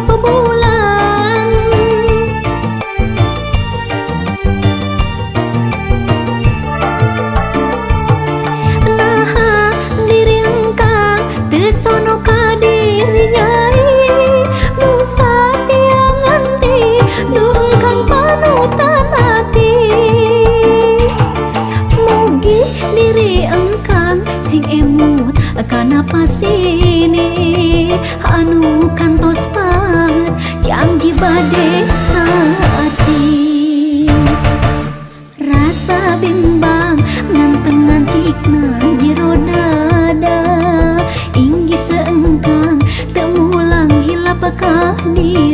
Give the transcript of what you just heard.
Napabuhay me